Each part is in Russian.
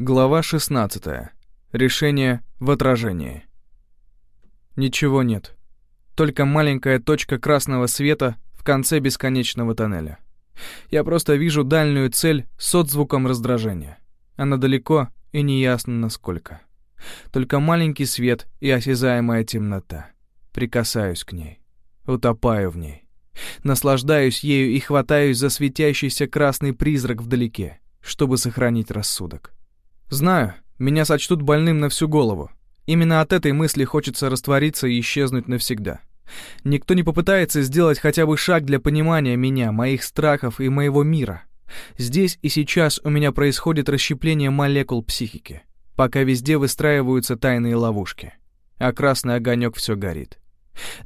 Глава 16. Решение в отражении. Ничего нет. Только маленькая точка красного света в конце бесконечного тоннеля. Я просто вижу дальнюю цель с отзвуком раздражения. Она далеко и неясно насколько. Только маленький свет и осязаемая темнота. Прикасаюсь к ней. Утопаю в ней. Наслаждаюсь ею и хватаюсь за светящийся красный призрак вдалеке, чтобы сохранить рассудок. Знаю, меня сочтут больным на всю голову. Именно от этой мысли хочется раствориться и исчезнуть навсегда. Никто не попытается сделать хотя бы шаг для понимания меня, моих страхов и моего мира. Здесь и сейчас у меня происходит расщепление молекул психики, пока везде выстраиваются тайные ловушки. А красный огонек все горит.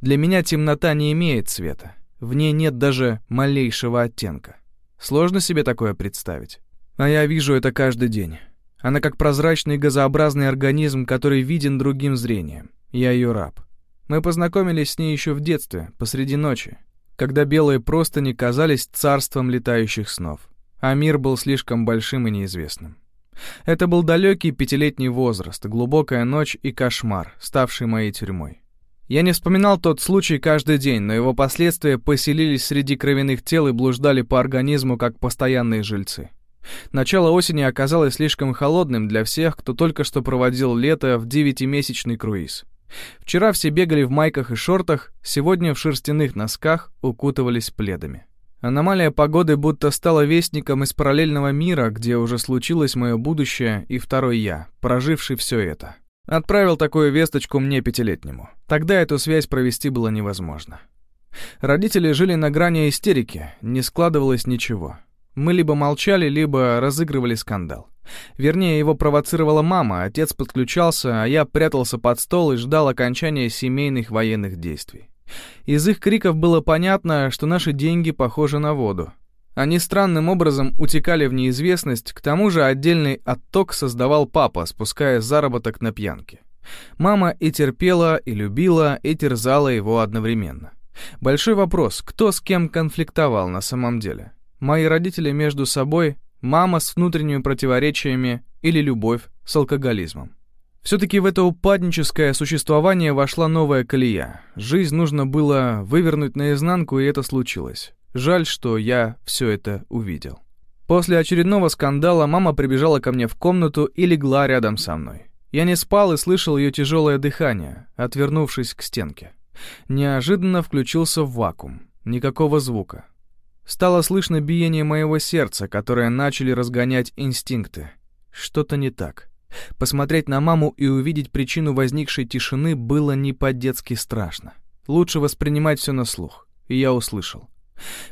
Для меня темнота не имеет цвета. В ней нет даже малейшего оттенка. Сложно себе такое представить. А я вижу это каждый день. Она как прозрачный газообразный организм, который виден другим зрением. Я ее раб. Мы познакомились с ней еще в детстве, посреди ночи, когда белые простыни казались царством летающих снов, а мир был слишком большим и неизвестным. Это был далекий пятилетний возраст, глубокая ночь и кошмар, ставший моей тюрьмой. Я не вспоминал тот случай каждый день, но его последствия поселились среди кровяных тел и блуждали по организму, как постоянные жильцы. Начало осени оказалось слишком холодным для всех, кто только что проводил лето в девятимесячный круиз. Вчера все бегали в майках и шортах, сегодня в шерстяных носках укутывались пледами. Аномалия погоды будто стала вестником из параллельного мира, где уже случилось мое будущее и второй я, проживший все это. Отправил такую весточку мне пятилетнему. Тогда эту связь провести было невозможно. Родители жили на грани истерики, не складывалось ничего. Мы либо молчали, либо разыгрывали скандал. Вернее, его провоцировала мама, отец подключался, а я прятался под стол и ждал окончания семейных военных действий. Из их криков было понятно, что наши деньги похожи на воду. Они странным образом утекали в неизвестность, к тому же отдельный отток создавал папа, спуская заработок на пьянке. Мама и терпела, и любила, и терзала его одновременно. Большой вопрос, кто с кем конфликтовал на самом деле? Мои родители между собой, мама с внутренними противоречиями или любовь с алкоголизмом. Все-таки в это упадническое существование вошла новая колея. Жизнь нужно было вывернуть наизнанку, и это случилось. Жаль, что я все это увидел. После очередного скандала мама прибежала ко мне в комнату и легла рядом со мной. Я не спал и слышал ее тяжелое дыхание, отвернувшись к стенке. Неожиданно включился вакуум. Никакого звука. Стало слышно биение моего сердца, которое начали разгонять инстинкты. Что-то не так. Посмотреть на маму и увидеть причину возникшей тишины было не по-детски страшно. Лучше воспринимать все на слух. И я услышал.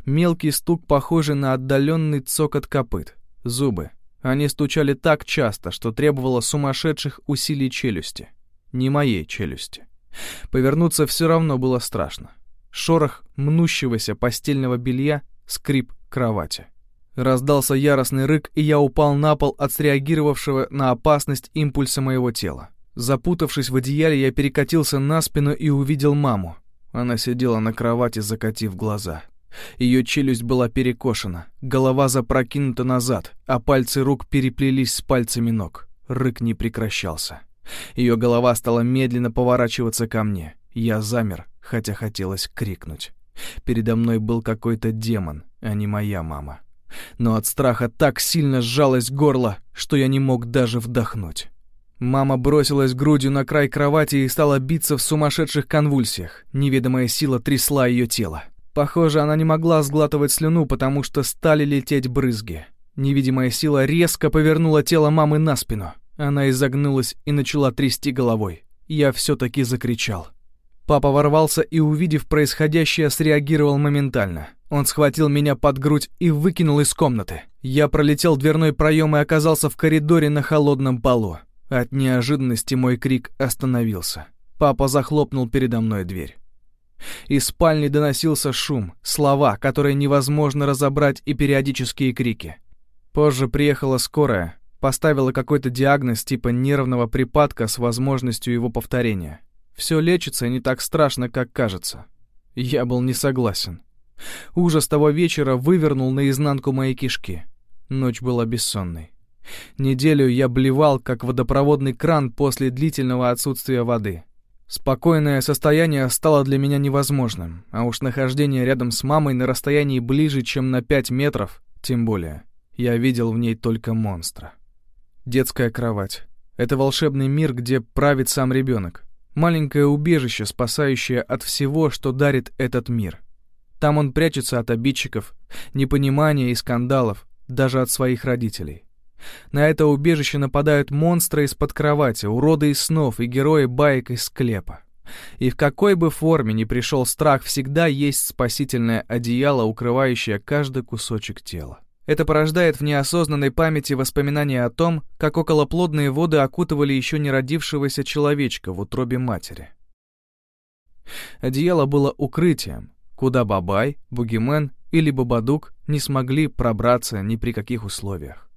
Мелкий стук, похожий на отдаленный цокот копыт. Зубы. Они стучали так часто, что требовало сумасшедших усилий челюсти. Не моей челюсти. Повернуться все равно было страшно. Шорох мнущегося постельного белья скрип кровати. Раздался яростный рык, и я упал на пол от среагировавшего на опасность импульса моего тела. Запутавшись в одеяле, я перекатился на спину и увидел маму. Она сидела на кровати, закатив глаза. Ее челюсть была перекошена, голова запрокинута назад, а пальцы рук переплелись с пальцами ног. Рык не прекращался. Ее голова стала медленно поворачиваться ко мне. Я замер, хотя хотелось крикнуть. Передо мной был какой-то демон, а не моя мама. Но от страха так сильно сжалось горло, что я не мог даже вдохнуть. Мама бросилась грудью на край кровати и стала биться в сумасшедших конвульсиях. Неведомая сила трясла ее тело. Похоже, она не могла сглатывать слюну, потому что стали лететь брызги. Невидимая сила резко повернула тело мамы на спину. Она изогнулась и начала трясти головой. Я все-таки закричал. Папа ворвался и, увидев происходящее, среагировал моментально. Он схватил меня под грудь и выкинул из комнаты. Я пролетел дверной проем и оказался в коридоре на холодном полу. От неожиданности мой крик остановился. Папа захлопнул передо мной дверь. Из спальни доносился шум, слова, которые невозможно разобрать, и периодические крики. Позже приехала скорая, поставила какой-то диагноз типа нервного припадка с возможностью его повторения. Все лечится не так страшно, как кажется. Я был не согласен. Ужас того вечера вывернул наизнанку мои кишки. Ночь была бессонной. Неделю я блевал, как водопроводный кран после длительного отсутствия воды. Спокойное состояние стало для меня невозможным, а уж нахождение рядом с мамой на расстоянии ближе, чем на пять метров, тем более. Я видел в ней только монстра. Детская кровать. Это волшебный мир, где правит сам ребенок. Маленькое убежище, спасающее от всего, что дарит этот мир. Там он прячется от обидчиков, непонимания и скандалов, даже от своих родителей. На это убежище нападают монстры из-под кровати, уроды из снов и герои баек из склепа. И в какой бы форме ни пришел страх, всегда есть спасительное одеяло, укрывающее каждый кусочек тела. Это порождает в неосознанной памяти воспоминания о том, как околоплодные воды окутывали еще не родившегося человечка в утробе матери. Одеяло было укрытием, куда Бабай, Бугимен или Бабадук не смогли пробраться ни при каких условиях.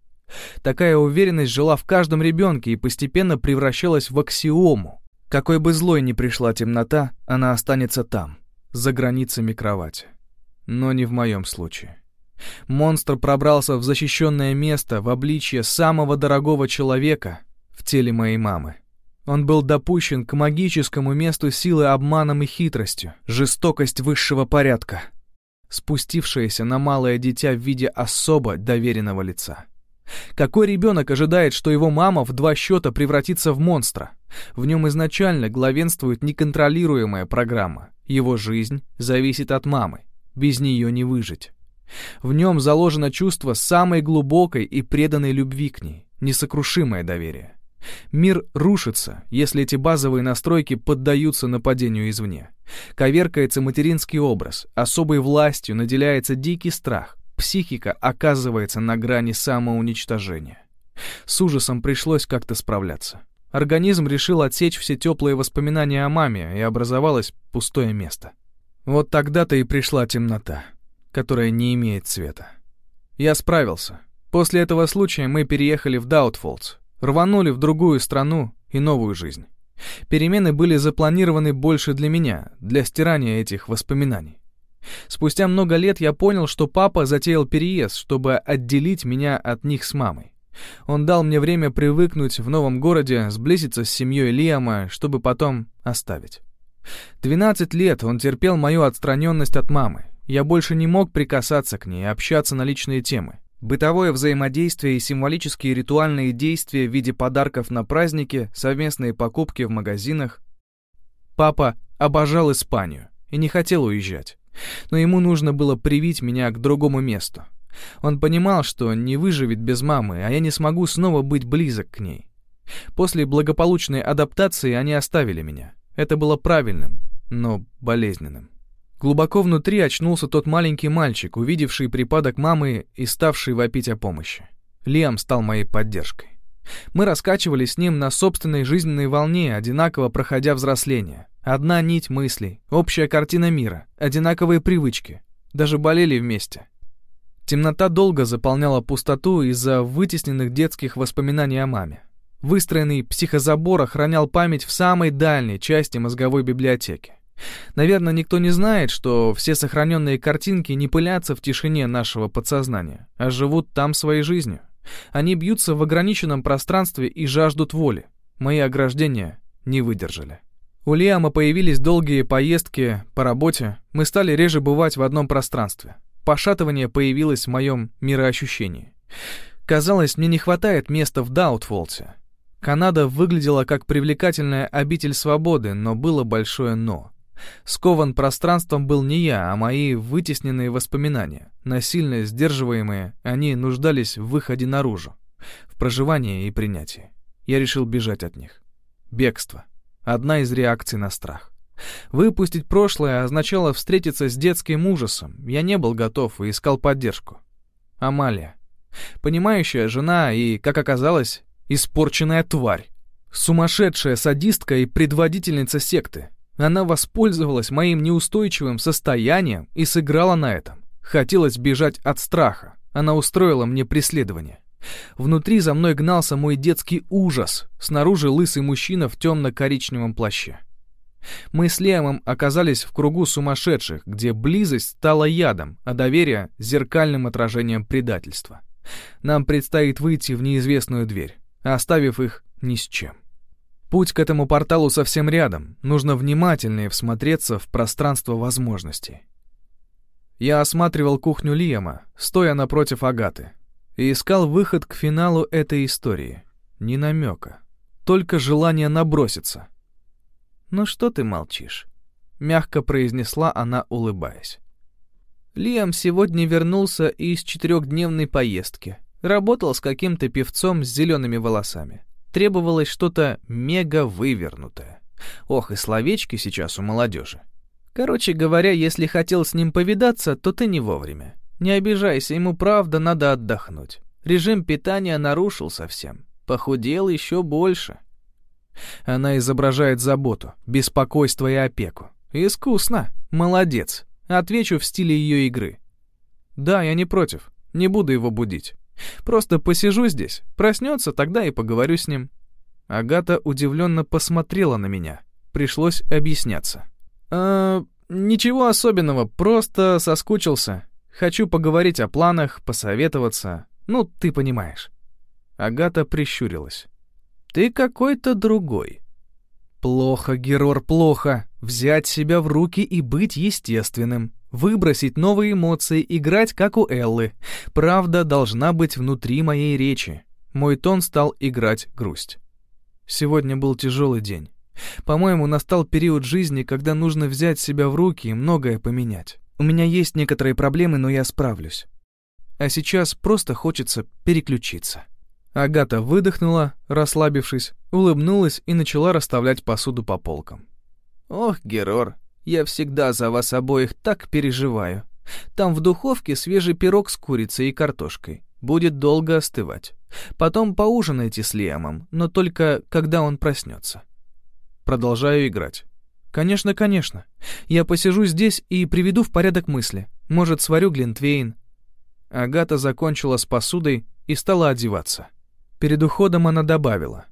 Такая уверенность жила в каждом ребенке и постепенно превращалась в аксиому. Какой бы злой ни пришла темнота, она останется там, за границами кровати. Но не в моем случае. Монстр пробрался в защищенное место в обличье самого дорогого человека в теле моей мамы. Он был допущен к магическому месту силы обманом и хитростью, жестокость высшего порядка, спустившаяся на малое дитя в виде особо доверенного лица. Какой ребенок ожидает, что его мама в два счета превратится в монстра? В нем изначально главенствует неконтролируемая программа. Его жизнь зависит от мамы. Без нее не выжить. В нем заложено чувство самой глубокой и преданной любви к ней, несокрушимое доверие. Мир рушится, если эти базовые настройки поддаются нападению извне. Коверкается материнский образ, особой властью наделяется дикий страх, психика оказывается на грани самоуничтожения. С ужасом пришлось как-то справляться. Организм решил отсечь все теплые воспоминания о маме, и образовалось пустое место. Вот тогда-то и пришла темнота, которая не имеет цвета. Я справился. После этого случая мы переехали в Даутфолдс, рванули в другую страну и новую жизнь. Перемены были запланированы больше для меня, для стирания этих воспоминаний. Спустя много лет я понял, что папа затеял переезд, чтобы отделить меня от них с мамой. Он дал мне время привыкнуть в новом городе, сблизиться с семьей Лиама, чтобы потом оставить. 12 лет он терпел мою отстраненность от мамы. Я больше не мог прикасаться к ней, общаться на личные темы. Бытовое взаимодействие и символические ритуальные действия в виде подарков на праздники, совместные покупки в магазинах. Папа обожал Испанию и не хотел уезжать но ему нужно было привить меня к другому месту. Он понимал, что не выживет без мамы, а я не смогу снова быть близок к ней. После благополучной адаптации они оставили меня. Это было правильным, но болезненным. Глубоко внутри очнулся тот маленький мальчик, увидевший припадок мамы и ставший вопить о помощи. Лиам стал моей поддержкой. Мы раскачивались с ним на собственной жизненной волне, одинаково проходя взросление. Одна нить мыслей, общая картина мира, одинаковые привычки. Даже болели вместе. Темнота долго заполняла пустоту из-за вытесненных детских воспоминаний о маме. Выстроенный психозабор охранял память в самой дальней части мозговой библиотеки. Наверное, никто не знает, что все сохраненные картинки не пылятся в тишине нашего подсознания, а живут там своей жизнью. Они бьются в ограниченном пространстве и жаждут воли. Мои ограждения не выдержали. У Лиама появились долгие поездки по работе, мы стали реже бывать в одном пространстве. Пошатывание появилось в моем мироощущении. Казалось, мне не хватает места в Даутфолсе. Канада выглядела как привлекательная обитель свободы, но было большое «но». Скован пространством был не я, а мои вытесненные воспоминания. Насильно сдерживаемые, они нуждались в выходе наружу, в проживании и принятии. Я решил бежать от них. Бегство. Одна из реакций на страх. Выпустить прошлое означало встретиться с детским ужасом. Я не был готов и искал поддержку. Амалия. Понимающая жена и, как оказалось, испорченная тварь. Сумасшедшая садистка и предводительница секты. Она воспользовалась моим неустойчивым состоянием и сыграла на этом. Хотелось бежать от страха. Она устроила мне преследование. Внутри за мной гнался мой детский ужас, снаружи лысый мужчина в темно-коричневом плаще. Мы с Лемом оказались в кругу сумасшедших, где близость стала ядом, а доверие — зеркальным отражением предательства. Нам предстоит выйти в неизвестную дверь, оставив их ни с чем. Путь к этому порталу совсем рядом, нужно внимательнее всмотреться в пространство возможностей. Я осматривал кухню Лиама, стоя напротив Агаты, и искал выход к финалу этой истории. Ни намека, только желание наброситься. «Ну что ты молчишь?» — мягко произнесла она, улыбаясь. Лиам сегодня вернулся из четырехдневной поездки. Работал с каким-то певцом с зелеными волосами. Требовалось что-то мега вывернутое. Ох, и словечки сейчас у молодежи. Короче говоря, если хотел с ним повидаться, то ты не вовремя. Не обижайся, ему правда надо отдохнуть. Режим питания нарушил совсем. Похудел еще больше. Она изображает заботу, беспокойство и опеку. Искусно. Молодец. Отвечу в стиле ее игры. Да, я не против. Не буду его будить. Просто посижу здесь. Проснется, тогда и поговорю с ним. Агата удивленно посмотрела на меня. Пришлось объясняться. «Э, ничего особенного, просто соскучился. Хочу поговорить о планах, посоветоваться. Ну, ты понимаешь». Агата прищурилась. «Ты какой-то другой. Плохо, Герор, плохо. Взять себя в руки и быть естественным. Выбросить новые эмоции, играть как у Эллы. Правда должна быть внутри моей речи. Мой тон стал играть грусть. Сегодня был тяжелый день. По-моему, настал период жизни, когда нужно взять себя в руки и многое поменять. У меня есть некоторые проблемы, но я справлюсь. А сейчас просто хочется переключиться. Агата выдохнула, расслабившись, улыбнулась и начала расставлять посуду по полкам. «Ох, Герор, я всегда за вас обоих так переживаю. Там в духовке свежий пирог с курицей и картошкой. Будет долго остывать. Потом поужинайте с Лиамом, но только когда он проснется». Продолжаю играть. «Конечно, конечно. Я посижу здесь и приведу в порядок мысли. Может, сварю глинтвейн». Агата закончила с посудой и стала одеваться. Перед уходом она добавила.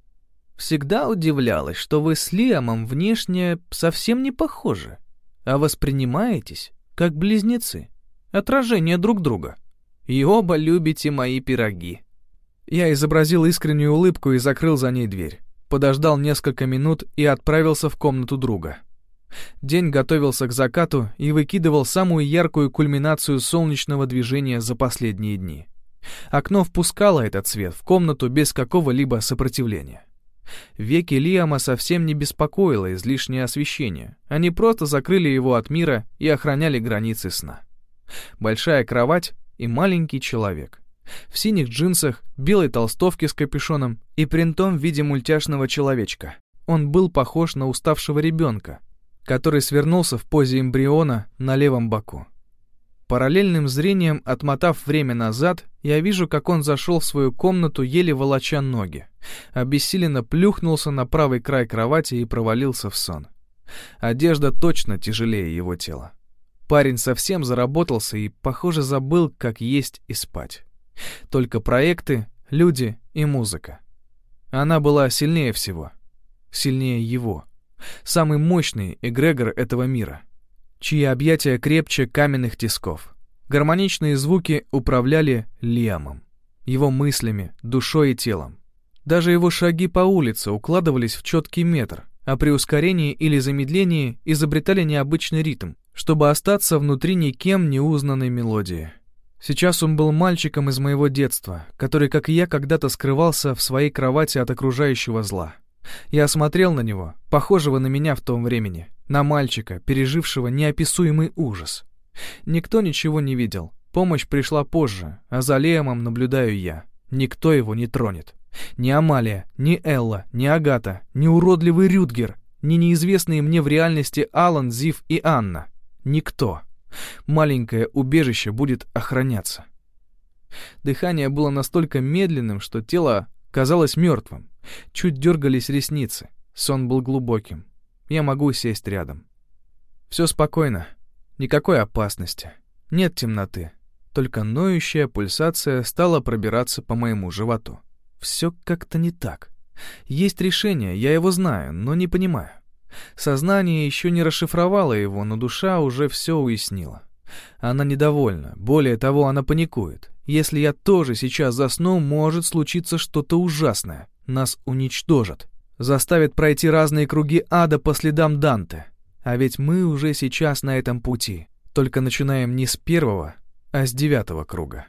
«Всегда удивлялась, что вы с Лиамом внешне совсем не похожи, а воспринимаетесь как близнецы, отражение друг друга. И оба любите мои пироги». Я изобразил искреннюю улыбку и закрыл за ней дверь. Подождал несколько минут и отправился в комнату друга. День готовился к закату и выкидывал самую яркую кульминацию солнечного движения за последние дни. Окно впускало этот свет в комнату без какого-либо сопротивления. Веки Лиама совсем не беспокоило излишнее освещение. Они просто закрыли его от мира и охраняли границы сна. Большая кровать и маленький человек. В синих джинсах, белой толстовке с капюшоном и принтом в виде мультяшного человечка. Он был похож на уставшего ребенка, который свернулся в позе эмбриона на левом боку. Параллельным зрением, отмотав время назад, я вижу, как он зашел в свою комнату, еле волоча ноги. Обессиленно плюхнулся на правый край кровати и провалился в сон. Одежда точно тяжелее его тела. Парень совсем заработался и, похоже, забыл, как есть и спать. Только проекты, люди и музыка. Она была сильнее всего. Сильнее его. Самый мощный эгрегор этого мира — чьи объятия крепче каменных тисков. Гармоничные звуки управляли Лиамом, его мыслями, душой и телом. Даже его шаги по улице укладывались в четкий метр, а при ускорении или замедлении изобретали необычный ритм, чтобы остаться внутри никем не узнанной мелодии. Сейчас он был мальчиком из моего детства, который, как и я, когда-то скрывался в своей кровати от окружающего зла. Я смотрел на него, похожего на меня в том времени, на мальчика, пережившего неописуемый ужас. Никто ничего не видел. Помощь пришла позже, а за Леомом наблюдаю я. Никто его не тронет. Ни Амалия, ни Элла, ни Агата, ни уродливый Рюдгер, ни неизвестные мне в реальности Алан, Зив и Анна. Никто. Маленькое убежище будет охраняться. Дыхание было настолько медленным, что тело казалось мертвым. Чуть дергались ресницы. Сон был глубоким. Я могу сесть рядом. Все спокойно. Никакой опасности. Нет темноты. Только ноющая пульсация стала пробираться по моему животу. Все как-то не так. Есть решение, я его знаю, но не понимаю. Сознание еще не расшифровало его, но душа уже все уяснила. Она недовольна, более того, она паникует. Если я тоже сейчас засну, может случиться что-то ужасное. Нас уничтожат. Заставят пройти разные круги ада по следам Данте. А ведь мы уже сейчас на этом пути. Только начинаем не с первого, а с девятого круга.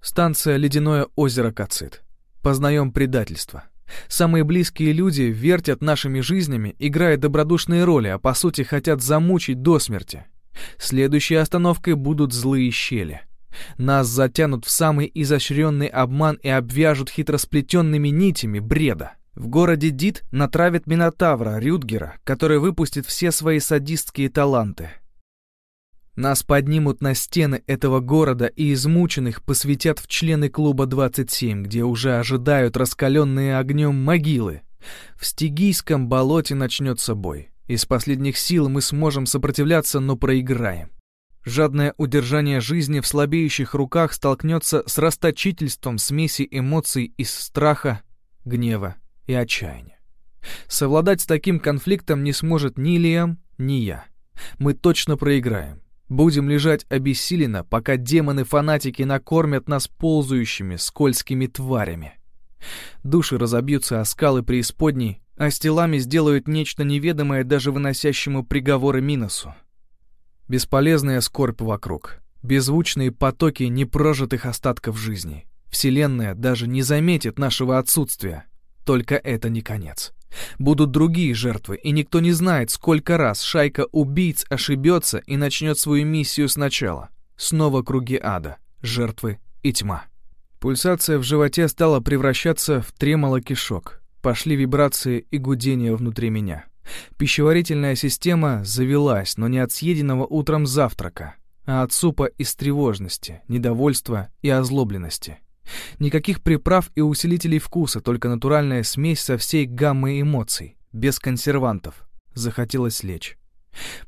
Станция «Ледяное озеро Кацит». Познаем предательство. Самые близкие люди вертят нашими жизнями, играя добродушные роли, а по сути хотят замучить до смерти. Следующей остановкой будут злые щели. Нас затянут в самый изощренный обман и обвяжут хитросплетенными нитями бреда. В городе Дит натравят Минотавра Рюдгера, который выпустит все свои садистские таланты. Нас поднимут на стены этого города и измученных посвятят в члены клуба 27, где уже ожидают раскаленные огнем могилы. В Стигийском болоте начнется бой. Из последних сил мы сможем сопротивляться, но проиграем. Жадное удержание жизни в слабеющих руках столкнется с расточительством смеси эмоций из страха, гнева и отчаяния. Совладать с таким конфликтом не сможет ни Лиам, ни я. Мы точно проиграем. Будем лежать обессиленно, пока демоны-фанатики накормят нас ползающими, скользкими тварями. Души разобьются о скалы преисподней, а с телами сделают нечто неведомое даже выносящему приговоры Миносу. Бесполезная скорбь вокруг, беззвучные потоки непрожитых остатков жизни. Вселенная даже не заметит нашего отсутствия. Только это не конец. Будут другие жертвы, и никто не знает, сколько раз шайка убийц ошибется и начнет свою миссию сначала. Снова круги ада, жертвы и тьма. Пульсация в животе стала превращаться в тремоло кишок. Пошли вибрации и гудения внутри меня. Пищеварительная система завелась, но не от съеденного утром завтрака, а от супа из тревожности, недовольства и озлобленности. Никаких приправ и усилителей вкуса, только натуральная смесь со всей гаммой эмоций, без консервантов. Захотелось лечь.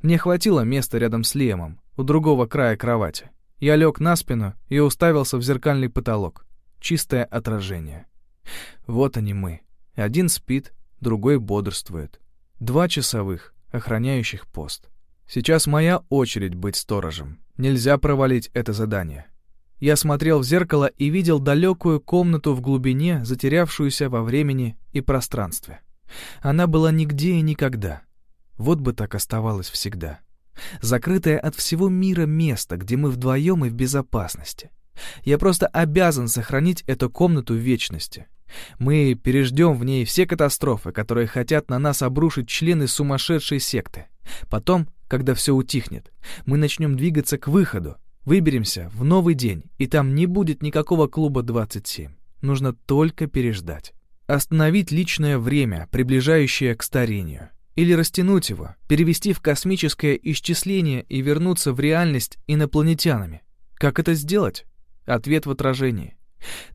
Мне хватило места рядом с Лемом, у другого края кровати. Я лег на спину и уставился в зеркальный потолок. Чистое отражение. Вот они мы. Один спит, другой бодрствует. Два часовых, охраняющих пост. Сейчас моя очередь быть сторожем. Нельзя провалить это задание. Я смотрел в зеркало и видел далекую комнату в глубине, затерявшуюся во времени и пространстве. Она была нигде и никогда. Вот бы так оставалось всегда. Закрытое от всего мира место, где мы вдвоем и в безопасности. Я просто обязан сохранить эту комнату в вечности. Мы переждем в ней все катастрофы, которые хотят на нас обрушить члены сумасшедшей секты. Потом, когда все утихнет, мы начнем двигаться к выходу, выберемся в новый день, и там не будет никакого клуба 27. Нужно только переждать. Остановить личное время, приближающее к старению. Или растянуть его, перевести в космическое исчисление и вернуться в реальность инопланетянами. Как это сделать? Ответ в отражении.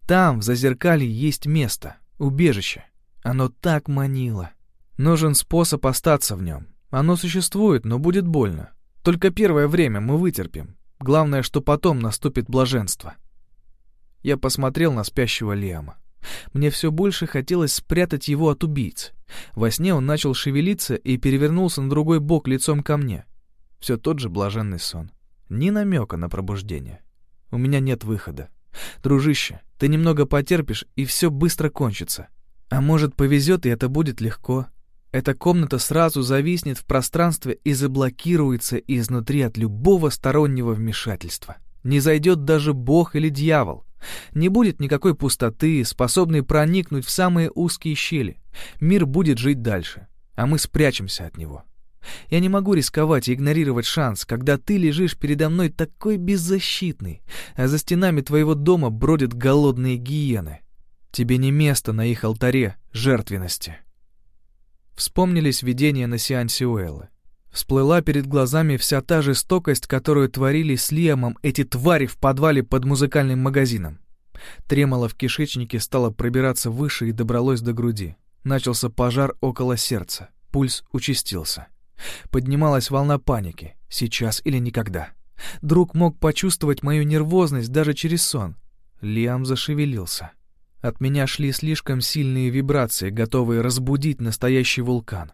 Там, в зазеркалье, есть место, убежище. Оно так манило. Нужен способ остаться в нем. Оно существует, но будет больно. Только первое время мы вытерпим. Главное, что потом наступит блаженство. Я посмотрел на спящего Лиама. Мне все больше хотелось спрятать его от убийц. Во сне он начал шевелиться и перевернулся на другой бок лицом ко мне. Все тот же блаженный сон. Ни намека на пробуждение. У меня нет выхода. Дружище, ты немного потерпишь, и все быстро кончится. А может, повезет, и это будет легко. Эта комната сразу зависнет в пространстве и заблокируется изнутри от любого стороннего вмешательства. Не зайдет даже бог или дьявол. Не будет никакой пустоты, способной проникнуть в самые узкие щели. Мир будет жить дальше, а мы спрячемся от него. Я не могу рисковать и игнорировать шанс, когда ты лежишь передо мной такой беззащитный, а за стенами твоего дома бродят голодные гиены. Тебе не место на их алтаре жертвенности. Вспомнились видения на сеансе Уэллы. Всплыла перед глазами вся та жестокость, которую творили с Лиамом эти твари в подвале под музыкальным магазином. Тремоло в кишечнике стало пробираться выше и добралось до груди. Начался пожар около сердца. Пульс участился. Поднималась волна паники. Сейчас или никогда. Друг мог почувствовать мою нервозность даже через сон. Лиам зашевелился. От меня шли слишком сильные вибрации, готовые разбудить настоящий вулкан.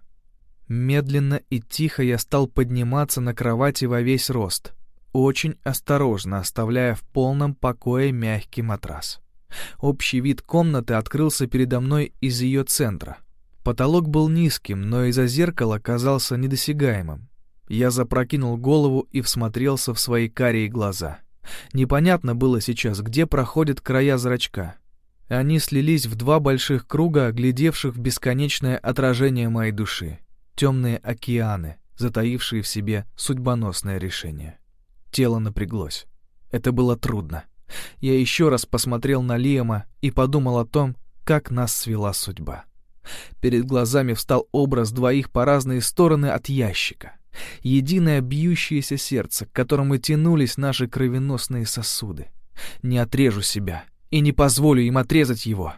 Медленно и тихо я стал подниматься на кровати во весь рост. очень осторожно оставляя в полном покое мягкий матрас. Общий вид комнаты открылся передо мной из ее центра. Потолок был низким, но из-за зеркала казался недосягаемым. Я запрокинул голову и всмотрелся в свои карие глаза. Непонятно было сейчас, где проходят края зрачка. Они слились в два больших круга, глядевших в бесконечное отражение моей души. Темные океаны, затаившие в себе судьбоносное решение. Тело напряглось. Это было трудно. Я еще раз посмотрел на Лиама и подумал о том, как нас свела судьба. Перед глазами встал образ двоих по разные стороны от ящика. Единое бьющееся сердце, к которому тянулись наши кровеносные сосуды. Не отрежу себя и не позволю им отрезать его.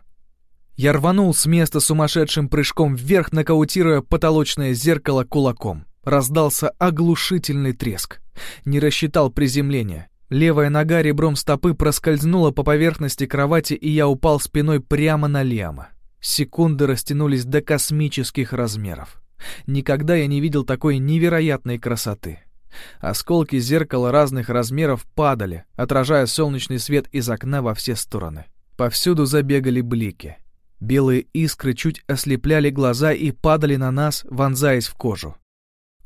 Я рванул с места сумасшедшим прыжком вверх, нокаутируя потолочное зеркало кулаком. Раздался оглушительный треск. Не рассчитал приземление. Левая нога ребром стопы проскользнула по поверхности кровати, и я упал спиной прямо на Лиама. Секунды растянулись до космических размеров. Никогда я не видел такой невероятной красоты. Осколки зеркала разных размеров падали, отражая солнечный свет из окна во все стороны. Повсюду забегали блики. Белые искры чуть ослепляли глаза и падали на нас, вонзаясь в кожу.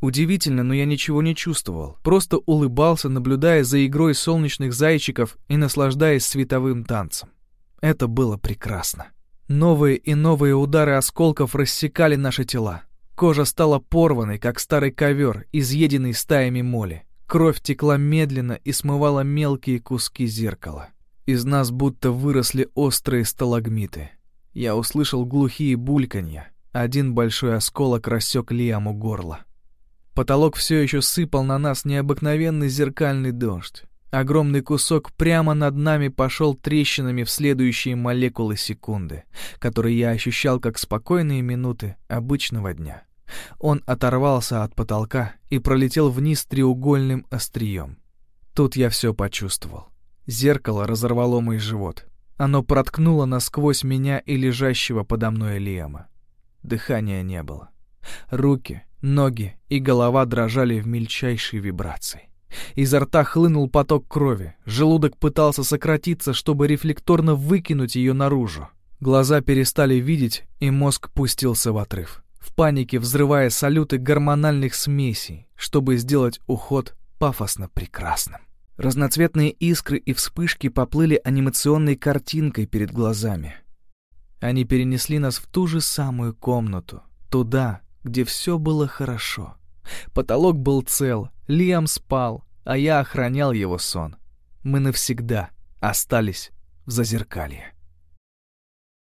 Удивительно, но я ничего не чувствовал. Просто улыбался, наблюдая за игрой солнечных зайчиков и наслаждаясь световым танцем. Это было прекрасно. Новые и новые удары осколков рассекали наши тела. Кожа стала порванной, как старый ковер, изъеденный стаями моли. Кровь текла медленно и смывала мелкие куски зеркала. Из нас будто выросли острые сталагмиты. Я услышал глухие бульканья. Один большой осколок рассек Лиаму горло. Потолок все еще сыпал на нас необыкновенный зеркальный дождь. Огромный кусок прямо над нами пошел трещинами в следующие молекулы секунды, которые я ощущал как спокойные минуты обычного дня. Он оторвался от потолка и пролетел вниз треугольным острием. Тут я все почувствовал. Зеркало разорвало мой живот. Оно проткнуло насквозь меня и лежащего подо мной Лиама. Дыхания не было. Руки, ноги и голова дрожали в мельчайшей вибрации. Изо рта хлынул поток крови, желудок пытался сократиться, чтобы рефлекторно выкинуть ее наружу. Глаза перестали видеть, и мозг пустился в отрыв, в панике взрывая салюты гормональных смесей, чтобы сделать уход пафосно прекрасным. Разноцветные искры и вспышки поплыли анимационной картинкой перед глазами. Они перенесли нас в ту же самую комнату, туда, где все было хорошо. Потолок был цел, Лиам спал, а я охранял его сон. Мы навсегда остались в зазеркалье.